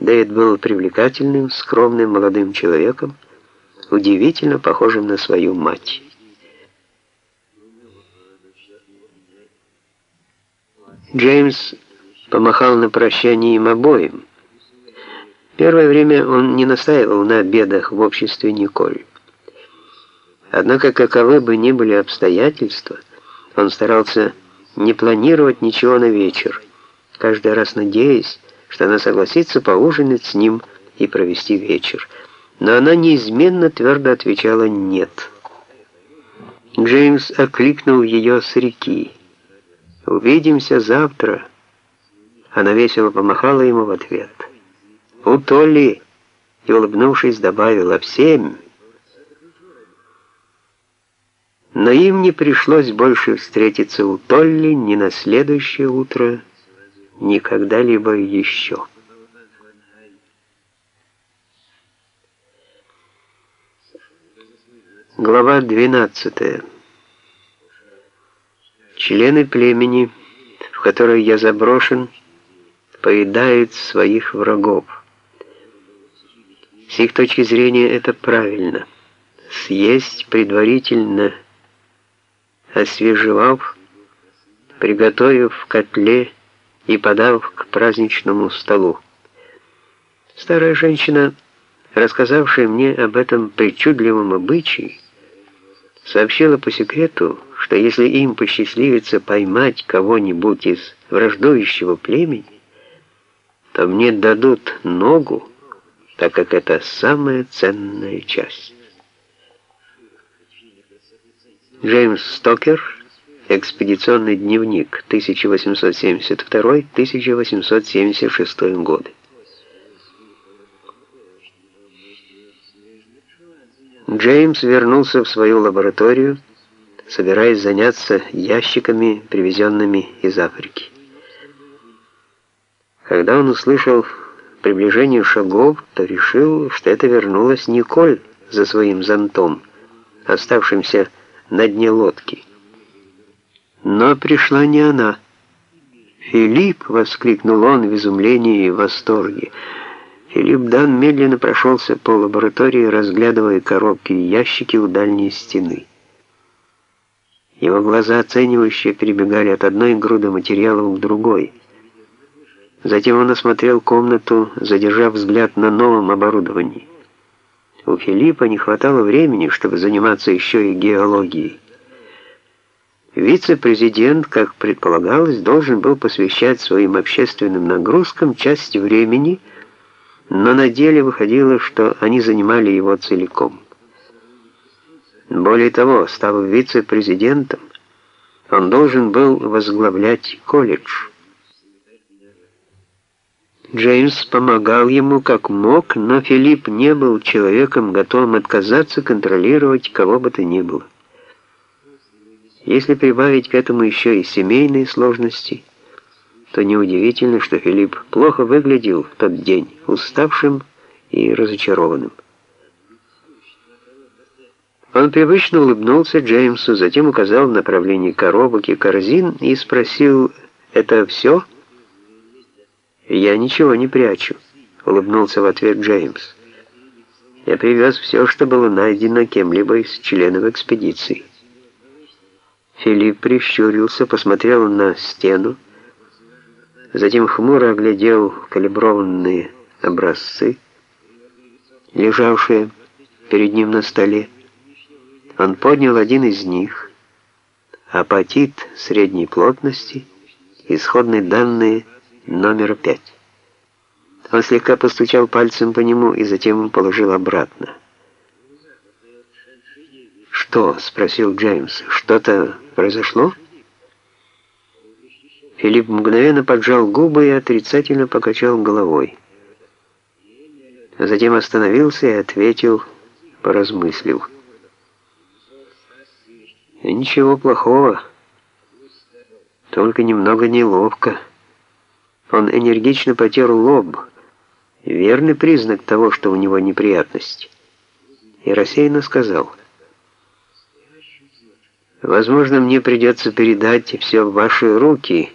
Дэвид был привлекательным, скромным молодым человеком, удивительно похожим на свою мать. Джеймс помахал на прощание им обоим. Первое время он не настаивал на обедах в обществе Николь. Однако, каковы бы ни были обстоятельства, он старался не планировать ничего на вечер, каждый раз надеясь, что она согласится поужинать с ним и провести вечер. Но она неизменно твердо отвечала «нет». Джеймс окликнул ее с реки. «Увидимся завтра». Она весело помахала ему в ответ. «У Толли!» и, улыбнувшись, добавила «в семь». Но им не пришлось больше встретиться у Толли ни на следующее утро, ни когда-либо еще. Глава 12. Члены племени, в которое я заброшен, поедают своих врагов. С их точки зрения это правильно. Съесть предварительно – освежевав, приготовив в котле и подав к праздничному столу. Старая женщина, рассказавшая мне об этом причудливом обычае, сообщила по секрету, что если им посчастливится поймать кого-нибудь из враждующего племени, то мне дадут ногу, так как это самая ценная часть. Джеймс Стокер, экспедиционный дневник, 1872-1876 годы. Джеймс вернулся в свою лабораторию, собираясь заняться ящиками, привезенными из Африки. Когда он услышал приближение шагов, то решил, что это вернулась Николь за своим зонтом, оставшимся на дне лодки. Но пришла не она. «Филипп!» — воскликнул он в изумлении и восторге. Филипп Дан медленно прошелся по лаборатории, разглядывая коробки и ящики у дальней стены. Его глаза оценивающие перебегали от одной груды материалов к другой. Затем он осмотрел комнату, задержав взгляд на новом оборудовании. У Филиппа не хватало времени, чтобы заниматься еще и геологией. Вице-президент, как предполагалось, должен был посвящать своим общественным нагрузкам часть времени, но на деле выходило, что они занимали его целиком. Более того, став вице-президентом, он должен был возглавлять колледж. Джеймс помогал ему как мог, но Филипп не был человеком, готовым отказаться контролировать кого бы то ни было. Если прибавить к этому еще и семейные сложности, то неудивительно, что Филипп плохо выглядел в тот день, уставшим и разочарованным. Он привычно улыбнулся Джеймсу, затем указал в направлении коробок и корзин и спросил «Это все?» «Я ничего не прячу», — улыбнулся в ответ Джеймс. «Я привез все, что было найдено кем-либо из членов экспедиции». Филипп прищурился, посмотрел на стену, затем хмуро оглядел калиброванные образцы, лежавшие перед ним на столе. Он поднял один из них, апатит средней плотности, исходные данные — номер пять. Он слегка постучал пальцем по нему и затем положил обратно. «Что?» — спросил Джеймс. «Что-то произошло?» Филипп мгновенно поджал губы и отрицательно покачал головой. Затем остановился и ответил, поразмыслив. «Ничего плохого, только немного неловко». Он энергично потер лоб, верный признак того, что у него неприятность, и рассеянно сказал, «Возможно, мне придется передать все в ваши руки,